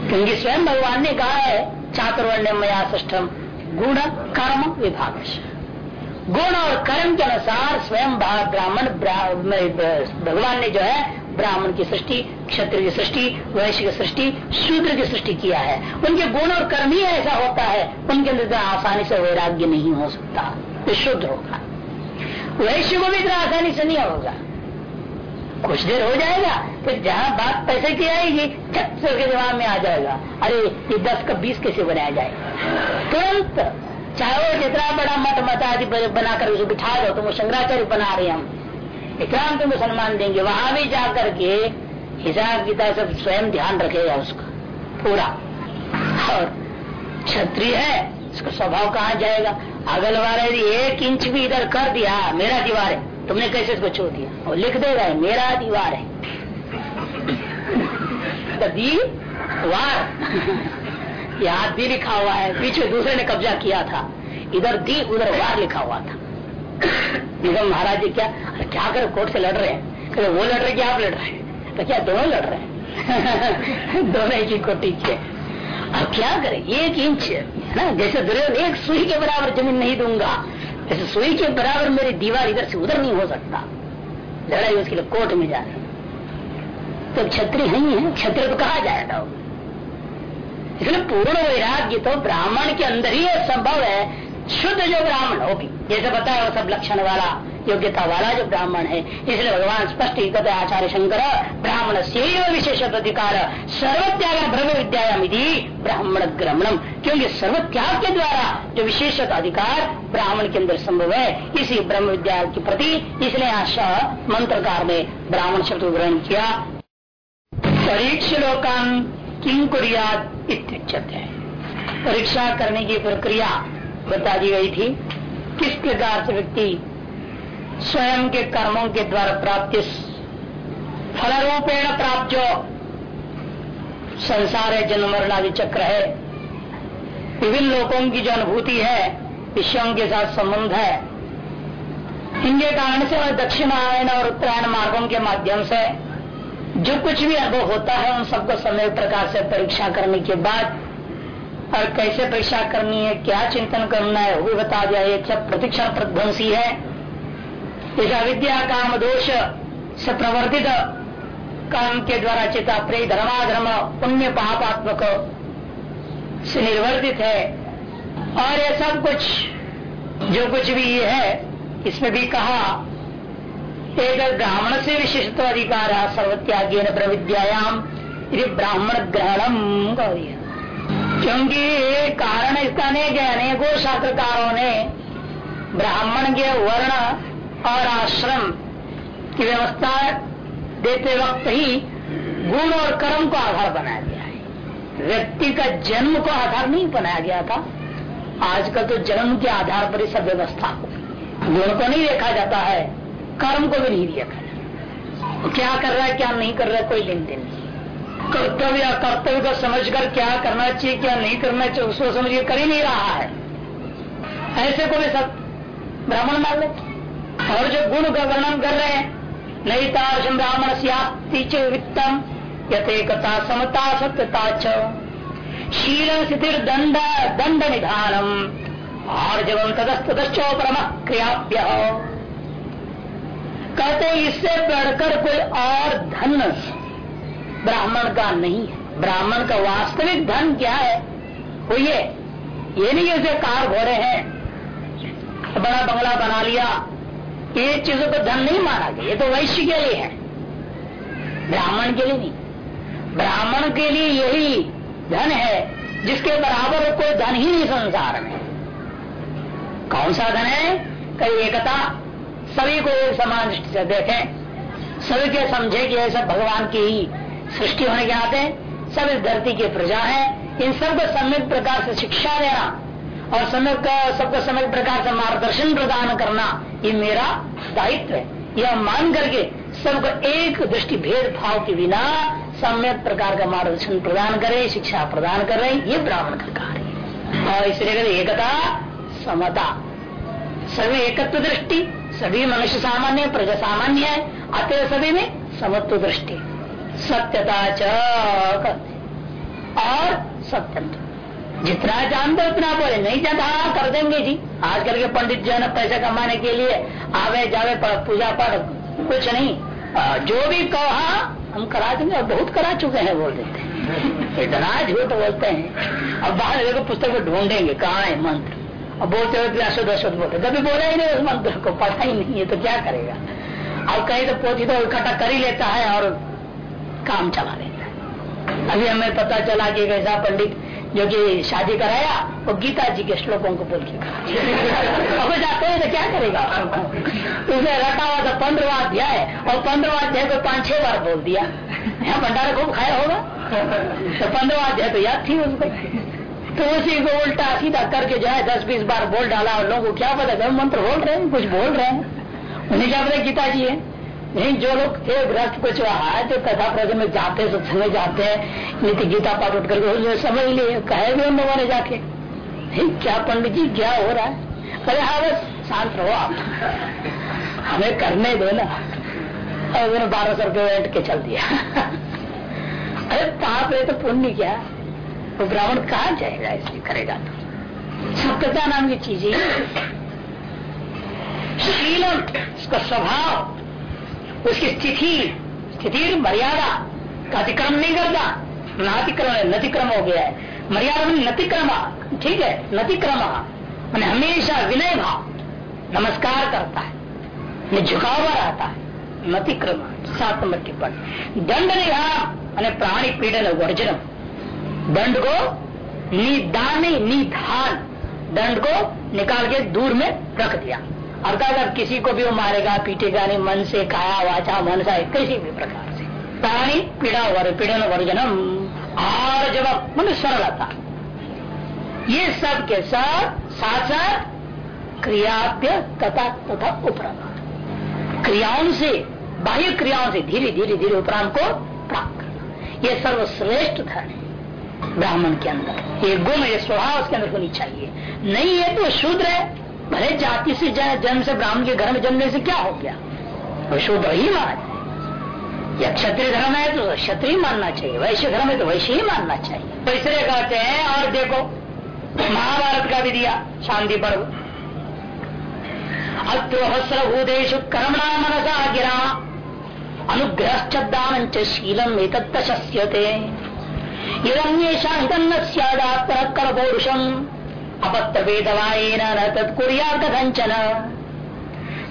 Speaker 1: क्योंकि स्वयं भगवान ने कहा है चातुर्वर्ण मया सष्टम गुण, कर्म, विभाग। गुण और कर्म के अनुसार स्वयं ब्राह्मण भगवान ने जो है, ब्राह्मण की सृष्टि क्षत्र की सृष्टि, वैश्य की सृष्टि, शूद्र की सृष्टि किया है। उनके गुण और कर्म ही ऐसा होता है, उनके अंदर आसानी से वैराग्य नहीं हो सकता। तो शुद्ध होगा। वैश्य को भी इतना आसानी से नहीं होगा। कुछ देर हो जाएगा, फिर जहाँ बात पैसे की आएगी, झट से उसके में आ जाएगा। अरे, ये दस का बीस कैसे बनाया जाए? तुरंत, चाहे वो जितना बड़ा मत आदि बनाकर उसे बिठा दो तो वो शंकराचार्य बना रहे हम। इतना हम तुमको सम्मान देंगे। वहाँ भी जाकर के हिसाब किताब सब स्वयं ध्यान रखेगा उसका। पूरा। और क्षत्रिय है उसका स्वभाव कहाँ जाएगा? अगल वाले एक इंच भी इधर कर दिया, मेरा दीवार है। तुमने कैसे इसको छोड़ दिया? वो लिख देगा मेरा दीवार है। तो दीवार यहाँ दी लिखा हुआ है, पीछे दूसरे ने कब्जा किया था। इधर दी, उधर वार लिखा हुआ था। निगम महाराज जी क्या क्या कर, कोर्ट से लड़ रहे हैं। कहते वो लड़ रहे क्या आप लड़ रहे हैं? तो क्या दोनों लड़ रहे हैं? दोनों एक ही कोटी के। अब क्या करें, एक इंच, है ना? जैसे दुर्योधन एक सुई के बराबर ज़मीन नहीं दूँगा। ऐसे सुई के बराबर मेरी दीवार इधर से उधर नहीं हो सकता। लड़ाई उसके लिए कोर्ट में जा रहे तो क्षत्रिय ही है छत्र तो कहा जाएगा इसलिए पूर्ण वैराग्य तो ब्राह्मण के अंदर ही संभव है। शुद्ध जो ब्राह्मण होगी, जैसे बताया वो सब लक्षण वाला योग्यता वाला जो ब्राह्मण है। इसलिए भगवान स्पष्ट ही कहते आचार्य शंकर, ब्राह्मण से विशेष अधिकार सर्वत्याग ब्रह्म विद्यायामिति ब्राह्मण ग्रमणम। क्योंकि सर्वत्याग के द्वारा जो विशेष अधिकार ब्राह्मण के अंदर संभव है, इसी ब्रह्म विद्या के प्रति इसलिए आशा मंत्रकार ने ब्राह्मण शब्द ग्रहण किया। परीक्ष लोकान किंग परीक्षा करने की प्रक्रिया बता दी गई थी। किस प्रकार से व्यक्ति स्वयं के कर्मों के द्वारा प्राप्त फल रूपेण प्राप्त जो संसार है, जन्म आदि चक्र है, विभिन्न लोगों की जो अनुभूति है, विषयों के साथ संबंध है, इनके कारण से दक्षिणायन और उत्तरायण मार्गों के माध्यम से जो कुछ भी अनुभव होता है, उन सबको समय प्रकार से परीक्षा करने के बाद, और कैसे परीक्षा करनी है, क्या चिंतन करना है, वो बता दिया ये सब प्रतीक्षा प्रध्वंसी है। इस अविद्या काम दोष से प्रवर्तित काम के द्वारा चिता प्रिय धर्माधर्म पुण्य पापात्मक से निर्वर्तित है। और ये सब कुछ, जो कुछ भी ये है, इसमें भी कहा, एक ब्राह्मण से विशिष्ट अधिकार है सर्वत्यागी प्रविद्यायाम ब्राह्मण ग्रहणम क्योंकि कारण इसका नहीं कि अनेकों शास्त्रकारों ने ब्राह्मण के वर्ण और आश्रम की व्यवस्था देते वक्त ही गुण और कर्म को आधार बनाया गया है। व्यक्ति का जन्म को आधार नहीं बनाया गया था। आजकल तो जन्म के आधार पर ही सब व्यवस्था गुण को नहीं देखा जाता है, कर्म को भी नहीं देखा जाता क्या कर रहा है, क्या नहीं कर रहा है, कोई लेन देन नहीं। कर्तव्य कर्तव्य को समझकर क्या करना चाहिए, क्या नहीं करना चाहिए, उसको समझ कर ही नहीं रहा है। ऐसे को भी सब ब्राह्मण मान ले और जो गुण का वर्णन कर रहे हैं, नहीं ताशम ब्राह्मण सियास्ती वित्तम, यथेकता समता सत्यता शील स्थिर दंड दंड निधानम और जब तदस्तोपरम क्रियाभ्य। कहते इससे बढ़कर कोई और धन ब्राह्मण का नहीं है। ब्राह्मण का वास्तविक धन क्या है? वो ये ये नहीं जैसे कार घोड़े हैं। बड़ा बंगला बना लिया ये चीज़ों को धन नहीं माना गया, ये तो वैश्य के लिए है। ब्राह्मण के लिए नहीं। ब्राह्मण के लिए यही धन है, जिसके बराबर कोई धन ही नहीं संसार में। कौन सा धन है? कई एकता। सभी को एक समान दृष्टि से देखे। सभी के समझे कि सब भगवान की ही सृष्टि होने के नाते, सब इस धरती के प्रजा है। इन सबको सम्यक प्रकार से शिक्षा देना और समय का, सबको समय प्रकार से मार्गदर्शन प्रदान करना, ये मेरा दायित्व है। यह मान करके सबको एक दृष्टि भेद भाव के बिना सम्यक प्रकार का मार्गदर्शन प्रदान करे, शिक्षा प्रदान कर रहे ये ब्राह्मण का कार्य है। और इसलिए एकता, समता। सभी एकत्व दृष्टि, सभी मनुष्य सामान्य प्रजा सामान्य है, अतः सभी में समत्व दृष्टि। सत्यता च और सत्यम जितना जानते उतना बोले। नहीं जानता हाँ कर देंगे जी। आजकल के पंडित जो है ना, पैसा कमाने के लिए आवे जावे पूजा पाठ कुछ नहीं। जो भी कहा हम करा देंगे, और बहुत करा चुके हैं, बोल देते हैं। इतना झूठ बोलते हैं। अब बाहर देखो, पुस्तक में ढूंढेंगे, कहा है मंत्र? और बोलते हुए अशुद्ध अशुद्ध बोलते कभी बोला ही नहीं उस मंत्र को पढ़ा ही नहीं है तो क्या करेगा? अब कहीं तो पोथी तो इकट्ठा कर ही लेता है और काम चला लेता है। अभी हमें पता चला कि ऐसा पंडित जो कि शादी कराया वो गीता जी के श्लोकों को बोल के अब जाते हैं तो क्या करेगा? उसने रटा हुआ था पंद्रवा अध्याय, और पंद्रवा अध्याय को पाँच छह बार बोल दिया। यहाँ भंडारा खूब खाया होगा। तो पंद्रवा अध्याय तो याद थी उसको। तो उसी को उल्टा सीधा करके जो है दस बीस बार बोल डाला, और लोगों को क्या पता मंत्र बोल रहे हैं, कुछ बोल रहे हैं। उन्हें क्या पता गीता जी है? नहीं, जो लोग थे ग्रस्त कुछ है जो कथा प्रवचन में जाते सत्संग में जाते हैं, नीति गीता पाठ उठ करके समझ लिए, कहे भी उन लोगों ने जाके। क्या पंडित जी, क्या हो रहा है? अरे हाँ बस शांत रहो आप। हमें करने दो ना। और उन्होंने बारह सौ रुपये बैठ के चल दिया। अरे पाप है तो पुण्य क्या? वो ब्राह्मण कहा जाएगा इसलिए करेगा तो? सत्यता नाम की चीज़ ही। शीलम, उसका स्वभाव। उसकी स्थिति स्थिति मर्यादा का अतिक्रम नहीं करता। नातिक्रम नतिक्रम हो गया है। मर्यादा में नतिक्रम ठीक है नतिक्रमा मैंने हमेशा विनय भाव, नमस्कार करता है। झुका रहता है। नतिक्रम सात नंबर टिप्पणी दंड निधान प्राणी पीड़न वर्जन दंड को निदान, निधान। दंड को निकाल के दूर में रख दिया। अर्थात अब किसी को भी वो मारेगा, पीटेगा नहीं, मन से काया वाचा मन से किसी भी प्रकार से। प्राणी, पीड़ा वर, पीड़न वर्जनम और जब मन सरलता ये सब के साथ साथ क्रियाप्य तथा तथा उपराम क्रियाओं से, बाह्य क्रियाओं से धीरे धीरे धीरे उपराम को प्राप्त करना। यह सर्वश्रेष्ठ धर्म है ब्राह्मण के अंदर। ये गुण, ये स्वभाव उसके अंदर होनी चाहिए। नहीं है तो शूद्र है। भले जाति से जन्म से ब्राह्मण के घर में जन्मने से क्या हो गया? शूद्र ही। माना या क्षत्रिय धर्म है तो क्षत्रिय मानना चाहिए, वैश्य धर्म है तो वैश्य ही मानना चाहिए। तो कहते हैं, और देखो, महाभारत का भी दिया, शांति पर्व। अद्रोहस्रभूतेषु कर्मणा मनसा गिरा अनुग्रहश्चदान शीलम एक प्रशस्यते। इदन्येषा हितन्न स्यादात्मनः पौरुषम अपत्र वेदवायेन न तत्कुर्या कथंचन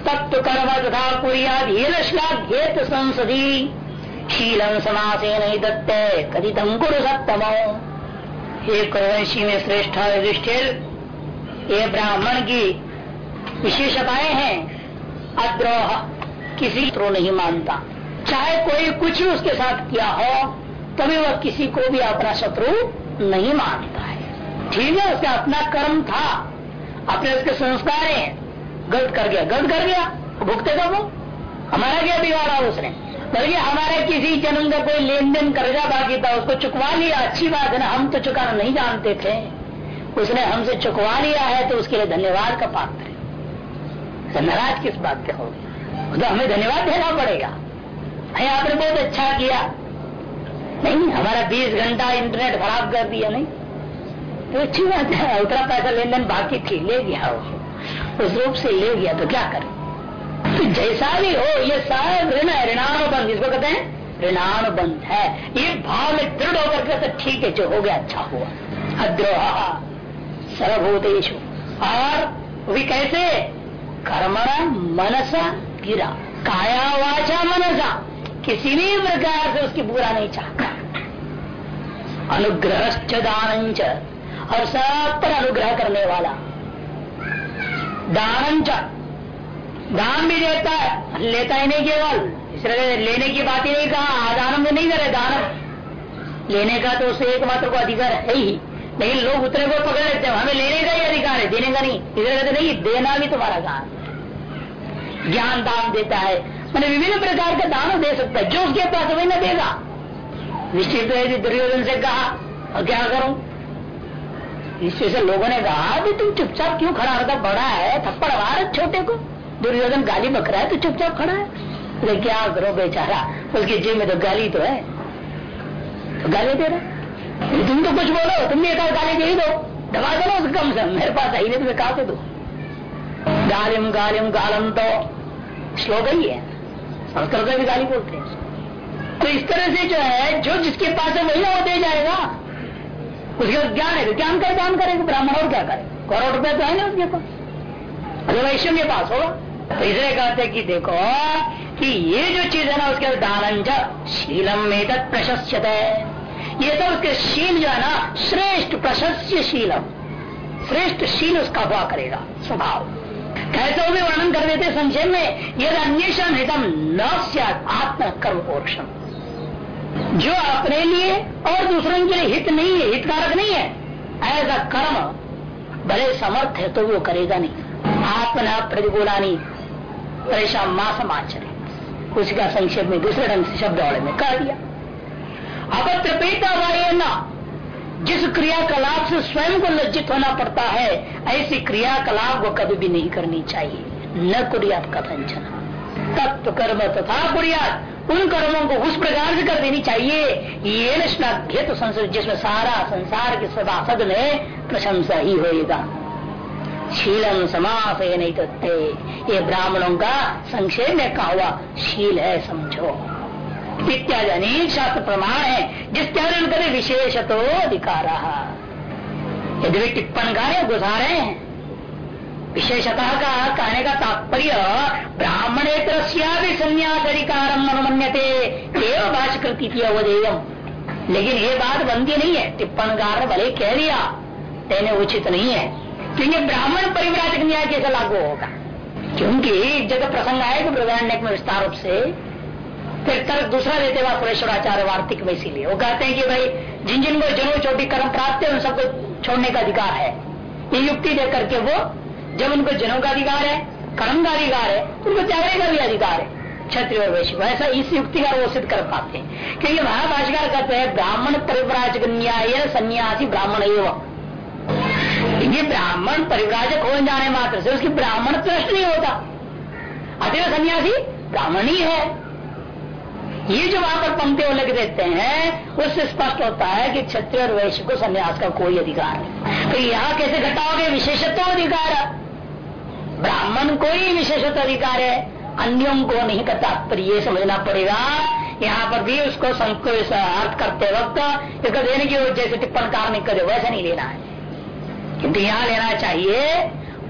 Speaker 1: तत्व कर्म तथा कुरियाद श्लाघ्येत संसदी। शीलम समासे नहीं दत्ते कथितम गुरु सप्तमो हे वंशी में श्रेष्ठ युधिष्ठिर ये ब्राह्मण की विशेषताएँ हैं। अद्रोह किसी को नहीं मानता। चाहे कोई कुछ उसके साथ किया हो, तभी वह किसी को भी अपना शत्रु नहीं मानता है। ठीक है उसका अपना कर्म था। अपने उसके संस्कार है। गलत कर गया। गलत कर गया? भुगते वो हमारा क्या बिगाड़ा उसने? बल्कि हमारे किसी जन्म का कोई लेन देन कर्जा बाकी था, उसको चुकवा लिया। अच्छी बात है ना, हम तो चुकाना नहीं जानते थे। उसने हमसे चुकवा लिया है तो उसके लिए धन्यवाद का पात्र है। तो नाराज़ किस बात के हो? तो हमें धन्यवाद देना पड़ेगा। भाई, आपने बहुत अच्छा किया। नहीं, हमारा बीस घंटा इंटरनेट खराब कर दिया, नहीं? तो अच्छी बात है, उतना पैसा लेन देन बाकी थी, ले गया वो उस रूप से ले गया तो क्या करे? तो जैसा भी हो, ये सब ऋण है, ऋणानुबंध जिसको कहते हैं ऋणान बंद है। ये भाव में दृढ़ होकर के तो ठीक है, जो हो गया अच्छा हुआ। अद्रोह सर्वभूतेश और भी कैसे? कर्मणा मनसा गिरा काया वाचा मनसा। किसी भी प्रकार से उसकी बुरा नहीं चाहता। अनुग्रह दान और सब पर अनुग्रह करने वाला। दान दान भी देता है। लेता ही नहीं केवल। इसलिए लेने की बात ही नहीं कहा। आदान में नहीं करे दान लेने का तो उसे एकमात्र को अधिकार है, ही लेकिन लोग उतने को पकड़ लेते हैं। हमें लेने का ही अधिकार है, देने का नहीं। इसलिए कहते नहीं, देना भी तुम्हारा काम ज्ञान दान देता है। मैंने विभिन्न प्रकार का दान दे सकता है। जो उसके पास वही न देगा। निश्चित है दुर्योधन से कहा, और क्या करूँ? इससे से लोगों ने कहा भी तुम चुपचाप क्यों खड़ा होता बड़ा है, थप्पड़ मार छोटे को। दुर्योधन गाली बक रहा है तो चुपचाप खड़ा है। तो क्या करो बेचारा? उसकी जेब में तो गाली तो है। तो गाली दे रहा तुम तो कुछ बोलो तुम भी एक गाली दे दो। दबा दो ना कम से मेरे पास आई नहीं तुम्हें कहा दो। गालिम गालिम, गालम तो श्लोक ही है। संस्कृत में भी गाली बोलते हैं। तो इस तरह से जो है, जो जिसके पास है, वही वो दे जाएगा। उसके पास ज्ञान है ज्ञान का दान करेगा। ब्राह्मण और क्या करे? करोड़ रुपए तो है ना उसके पास। अगर वैश्य के पास होगा। तो इसलिए कहते कि देखो कि ये जो चीज़ है ना, उसके दानंज शीलम में प्रशस्त है ये तो उसके शील जो है ना, श्रेष्ठ प्रशस्य शीलम। श्रेष्ठ शील उसका हुआ करेगा, स्वभाव। कैसे भी वर्णन कर देते संक्षेप में यदि अन्वेषण हितम न आत्म कर्म पोषण जो अपने लिए और दूसरों के लिए हित नहीं है, हितकारक नहीं है। ऐसा कर्म भले समर्थ है तो वो करेगा नहीं। आत्मना प्रतिकूलानी परेशान माँ समाचर उसी का संक्षेप में दूसरे ढंग से शब्द में कह दिया। अपत्र पीता न, जिस क्रियाकलाप से स्वयं को लज्जित होना पड़ता है, ऐसी क्रियाकलाप को कभी भी नहीं करनी चाहिए। न कुरियात कथंचन तत्व कर्म तथा कुरियात। उन कर्मों को उस प्रकार से कर देनी चाहिए। ये श्लाघ्य तो संसार, जिसमें सारा संसार के सभासद में प्रशंसा ही होगा शीलम समास नहीं तत्ते ये ब्राह्मणों का संक्षेप में कहा हुआ शील है, समझो। इत्यादि अनेक शास्त्र प्रमाण है जिस जिसके उनके विशेष तो अधिकार। यदि टिप्पण कार्य गुजार हैं विशेषतः का कहने का तात्पर्य ब्राह्मणेतर संन्यास अधिकार अनुमन्यते एवं भाषकृति अवधेयम लेकिन ये बात बनती नहीं है, टिप्पणकार भले कह दिया कहने उचित नहीं है। क्योंकि ब्राह्मण परिव्राजक न्याय कैसे लागू होगा? क्योंकि जब प्रसंग आएगा बृदारण्य में विस्तार रूप से, फिर तर्क दूसरा देते हुआ सुरेश्वराचार्य वार्तिक में इसीलिए। वो कहते हैं कि भाई, जिन जिन को जनो चोटी कर्म प्राप्त है, उन सबको छोड़ने का अधिकार है। ये युक्ति देख करके वो जब उनको जनों का अधिकार है, कर्म का अधिकार है तो उनको त्यागने का भी अधिकार है। क्षत्रिय और वैश्य ऐसा इस युक्ति का वो सिद्ध कर पाते हैं। क्योंकि महाभाषिकार कहते हैं, ब्राह्मण परिव्राजक न्याय सन्यासी ब्राह्मण एवं। ये ब्राह्मण परिव्राजक हो जाने मात्र से? उसकी ब्राह्मण नष्ट नहीं होता। अतः सन्यासी ब्राह्मण ही है। ये जो वहाँ पर पंक्ति लिख देते हैं, उससे स्पष्ट होता है कि क्षत्रिय और वैश्य को संन्यास का कोई अधिकार नहीं। तो यहाँ कैसे घटाओगे? विशेषत्व अधिकार। ब्राह्मण को ही विशेषत्व अधिकार है, अन्यों को नहीं करता पर ये समझना पड़ेगा। यहाँ पर भी उसको अर्थ करते वक्त देने की जैसे टिप्पण कार नहीं करे, वैसा नहीं लेना है। किंतु यहाँ लेना चाहिए,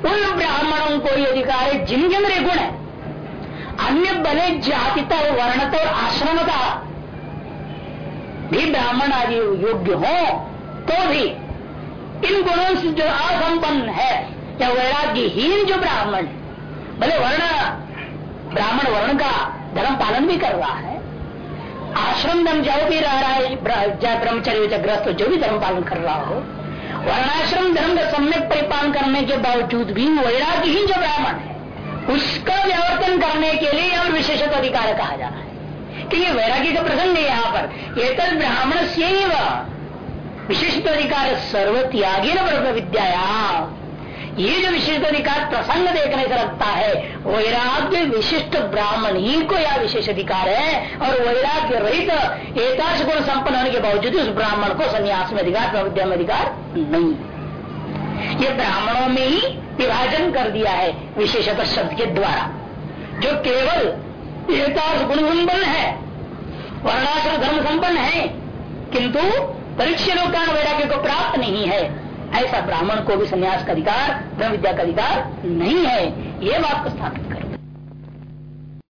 Speaker 1: उन ब्राह्मणों को ही अधिकार है जिनके अंदर गुण है। अन्य बने जातिता वर्णता और आश्रमता भी ब्राह्मण आदि योग्य हो तो भी इन गुणों से जो असंपन्न है या वैराग्यहीन जो ब्राह्मण भले वर्ण, ब्राह्मण वर्ण का धर्म पालन भी कर रहा है। आश्रम धर्म जो भी रह रहा है ब्रह्मचर्य ग्रस्त जो भी धर्म पालन कर रहा हो, वर्णाश्रम धर्म का सम्यक परिपालन करने के बावजूद भी वैराग्यहीन जो ब्राह्मण है, उसका व्यावर्तन करने के लिए और विशेषत अधिकार कहा जा रहा है। कि ये वैराग्य का प्रसंग है यहाँ पर। ये एक ब्राह्मण से विशिष्ट अधिकार सर्व त्यागी विद्या ये जो विशिष्ट अधिकार प्रसंग देखने से लगता है, वैराग्य विशिष्ट ब्राह्मण ही को यह विशेष अधिकार है, और वैराग्य रहित एकाश गुण संपन्न होने के बावजूद उस ब्राह्मण को संन्यास में अधिकार, प्रविद्या में अधिकार नहीं ये ब्राह्मणों में ही विभाजन कर दिया है विशेषतः शब्द के द्वारा, जो केवल एकाश गुण संपन्न है, वर्णाश्र धर्म संपन्न है, किंतु परीक्षा लोकान वैराग्य को प्राप्त नहीं है। ऐसा ब्राह्मण को भी संन्यास का अधिकार, ब्रह्म विद्या का अधिकार नहीं है। ये बात को स्थापित कर।